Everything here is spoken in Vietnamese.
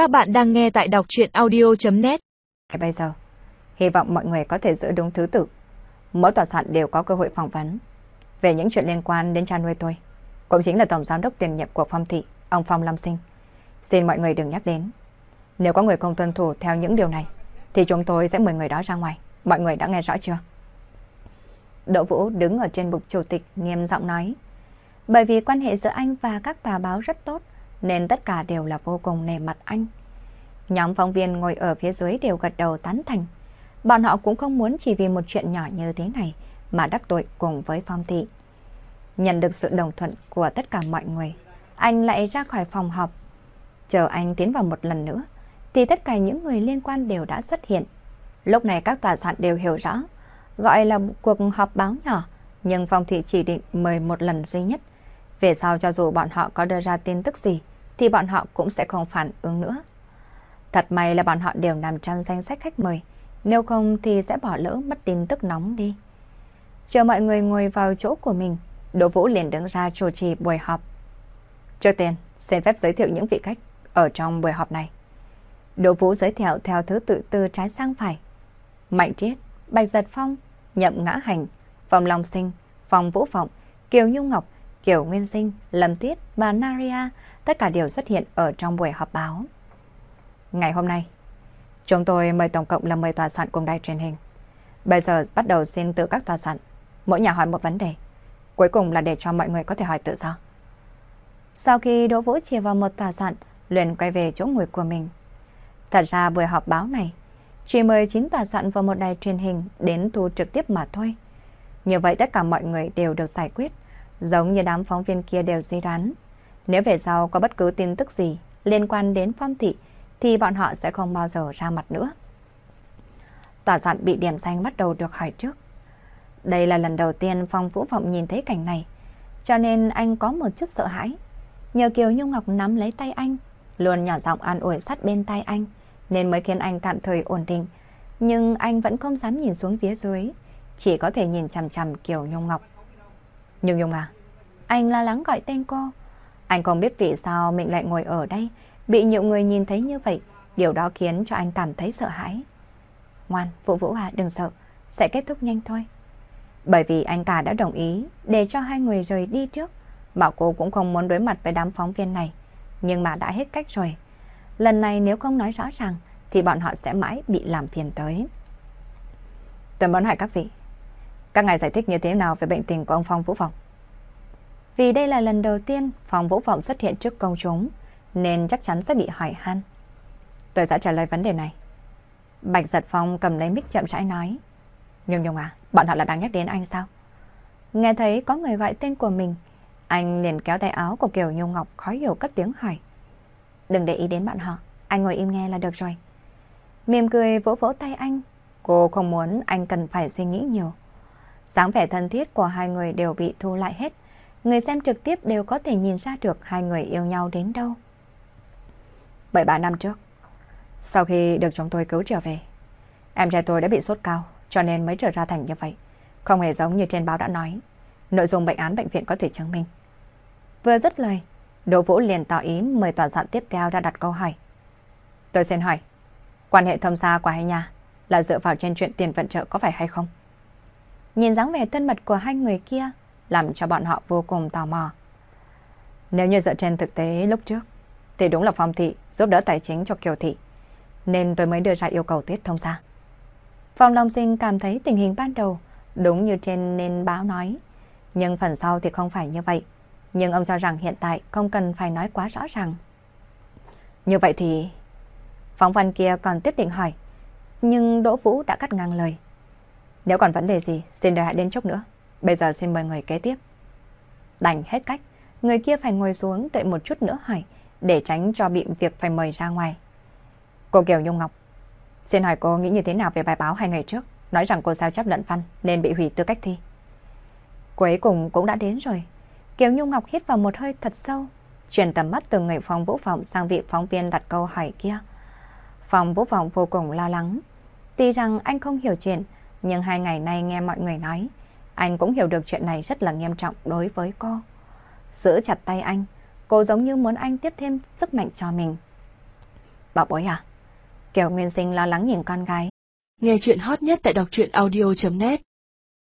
Các bạn đang nghe tại đọc chuyện audio.net Bây giờ, hy vọng mọi người có thể giữ đúng thứ tự. Mỗi tòa soạn đều có cơ hội phỏng vấn về những chuyện liên quan đến cha nuôi tôi. Cũng chính là Tổng Giám đốc tiền nhiệm của Phong Thị, ông Phong Lâm Sinh. Xin mọi người đừng nhắc đến. Nếu có người không tuân thủ theo những điều này, thì chúng tôi sẽ mời người đó ra ngoài. Mọi người đã nghe rõ chưa? Đỗ Vũ đứng ở trên bục chủ tịch nghiêm giọng nói. Bởi vì quan hệ giữa anh và các tòa báo rất tốt, nên tất cả đều là vô cùng nề mặt anh. Nhóm phóng viên ngồi ở phía dưới đều gật đầu tán thành. Bọn họ cũng không muốn chỉ vì một chuyện nhỏ như thế này mà đắc tội cùng với Phong Thị. Nhận được sự đồng thuận của tất cả mọi người, anh lại ra khỏi phòng họp. Chờ anh tiến vào một lần nữa, thì tất cả những người liên quan đều đã xuất hiện. Lúc này các tòa soạn đều hiểu rõ, gọi là cuộc họp báo nhỏ, nhưng Phong Thị chỉ định mời một lần duy nhất. Về sau cho dù bọn họ có đưa ra tin tức gì, thì bọn họ cũng sẽ không phản ứng nữa. Thật may là bọn họ đều nằm trong danh sách khách mời, nếu không thì sẽ bỏ lỡ mất tin tức nóng đi. Chờ mọi người ngồi vào chỗ của mình, Đỗ Vũ liền đứng ra chủ trì buổi họp. Trước tiên, xin phép giới thiệu những vị khách ở trong buổi họp này. Đỗ Vũ giới thiệu theo thứ tự từ trái sang phải. Mạnh Triết, Bạch Giật Phong, Nhậm Ngã Hành, phòng Long Sinh, phòng Vũ Phọng, Kiều Nhung Ngọc, Kiều Nguyên Sinh, Lâm Tiết và Naria tất cả đều xuất hiện ở trong buổi họp báo. Ngày hôm nay, chúng tôi mời tổng cộng là 10 tòa soạn cùng đài truyền hình. Bây giờ bắt đầu xin từ các tòa soạn, mỗi nhà hỏi một vấn đề. Cuối cùng là để cho mọi người có thể hỏi tự do. Sau khi Đỗ Vũ chia vào một tòa soạn, liền quay về chỗ ngồi của mình. Thật ra buổi họp báo này, chỉ mời 9 tòa soạn và một đài truyền hình đến thu trực tiếp mà thôi. Như vậy tất cả mọi người đều được giải quyết, giống như đám phóng viên kia đều suy đoán. Nếu về sau có bất cứ tin tức gì liên quan đến phong thị, thì bọn họ sẽ không bao giờ ra mặt nữa. Tòa soạn bị điểm xanh bắt đầu được hỏi trước. Đây là lần đầu tiên Phong Vũ Vọng nhìn thấy cảnh này, cho nên anh có một chút sợ hãi. Nhờ Kiều Nhung Ngọc nắm lấy tay anh, luôn nhỏ giọng an ủi sát bên tay anh, nên mới khiến anh tạm thời ổn định. Nhưng anh vẫn không dám nhìn xuống phía dưới, chỉ có thể nhìn chằm chằm Kiều Nhung Ngọc. Nhung Nhung à, anh lo lắng gọi tên cô. Anh không biết vì sao mình lại ngồi ở đây, bị nhiều người nhìn thấy như vậy, điều đó khiến cho anh cảm thấy sợ hãi. Ngoan, Vũ Vũ à, đừng sợ, sẽ kết thúc nhanh thôi. Bởi vì anh cả đã đồng ý để cho hai người rời đi trước, bảo cô cũng không muốn đối mặt với đám phóng viên này, nhưng mà đã hết cách rồi. Lần này nếu không nói rõ ràng, thì bọn họ sẽ mãi bị làm phiền tới. Tuần bón hỏi các vị, các ngài giải thích như thế nào về bệnh tình của ông Phong Vũ Vọng? Vì đây là lần đầu tiên Phong Vũ Vọng xuất hiện trước công chúng, nên chắc chắn sẽ bị hỏi han. Tôi sẽ trả lời vấn đề này. Bạch Giật Phong cầm lấy mic chậm rãi nói. Nhung Nhung à, bọn họ là đang nhắc đến anh sao? Nghe thấy có người gọi tên của mình, anh liền kéo tay áo của Kiều Nhung Ngọc khó hiểu cất tiếng hỏi. Đừng để ý đến bọn họ, anh ngồi im nghe là được rồi. Mỉm cười vỗ vỗ tay anh, cô không muốn anh cần phải suy nghĩ nhiều dáng vẻ thân thiết của hai người đều bị thu lại hết. Người xem trực tiếp đều có thể nhìn ra được hai người yêu nhau đến đâu. Bảy ba năm trước, sau khi được chúng tôi cứu trở về, em trai tôi đã bị sốt cao, cho nên mới trở ra thành như vậy. Không hề giống như trên báo đã nói. Nội dung bệnh án bệnh viện có thể chứng minh. Vừa dứt lời, Đỗ Vũ liền tỏ ý mời tòa soạn tiếp theo ra đặt câu hỏi. Tôi xin hỏi, quan hệ thâm xa của hai nhà là dựa vào trên chuyện tiền vận trợ có phải hay không? Nhìn dáng vẻ thân mật của hai người kia làm cho bọn họ vô cùng tò mò. Nếu như dựa trên thực tế lúc trước, thì đúng là Phong Thị giúp đỡ tài chính cho Kiều Thị, nên tôi mới đưa ra yêu cầu tiết thông gia Phong Long Sinh cảm thấy tình hình ban đầu đúng như trên nên báo nói, nhưng phần sau thì không phải như vậy. Nhưng ông cho rằng hiện tại không cần phải nói quá rõ ràng. Như vậy thì... Phóng văn kia còn tiếp định hỏi, nhưng Đỗ Vũ đã cắt ngang lời. Nếu còn vấn đề gì, xin đợi hãy đến chốc nữa. Bây giờ xin mời người kế tiếp. Đành hết cách, người kia phải ngồi xuống đợi một chút nữa hỏi, để tránh cho bị việc phải mời ra ngoài. Cô Kiều Nhung Ngọc, xin hỏi cô nghĩ như thế nào về bài báo hai ngày trước, nói rằng cô sao chấp lận văn nên bị hủy tư cách thi. Cuối cùng cũng đã đến rồi. Kiều Nhung Ngọc hít vào một hơi thật sâu, chuyển tầm mắt từ người phòng vũ phòng sang vị phóng viên đặt câu hỏi kia. Phòng vũ phòng vô cùng lo lắng. Tuy rằng anh không hiểu chuyện, nhưng hai ngày nay nghe mọi người nói, anh cũng hiểu được chuyện này rất là nghiêm trọng đối với cô. Giữ chặt tay anh, cô giống như muốn anh tiếp thêm sức mạnh cho mình. Bảo bối à? Kiều Nguyên Sinh lo lắng nhìn con gái. Nghe chuyện hot nhất tại đọc truyện audio.net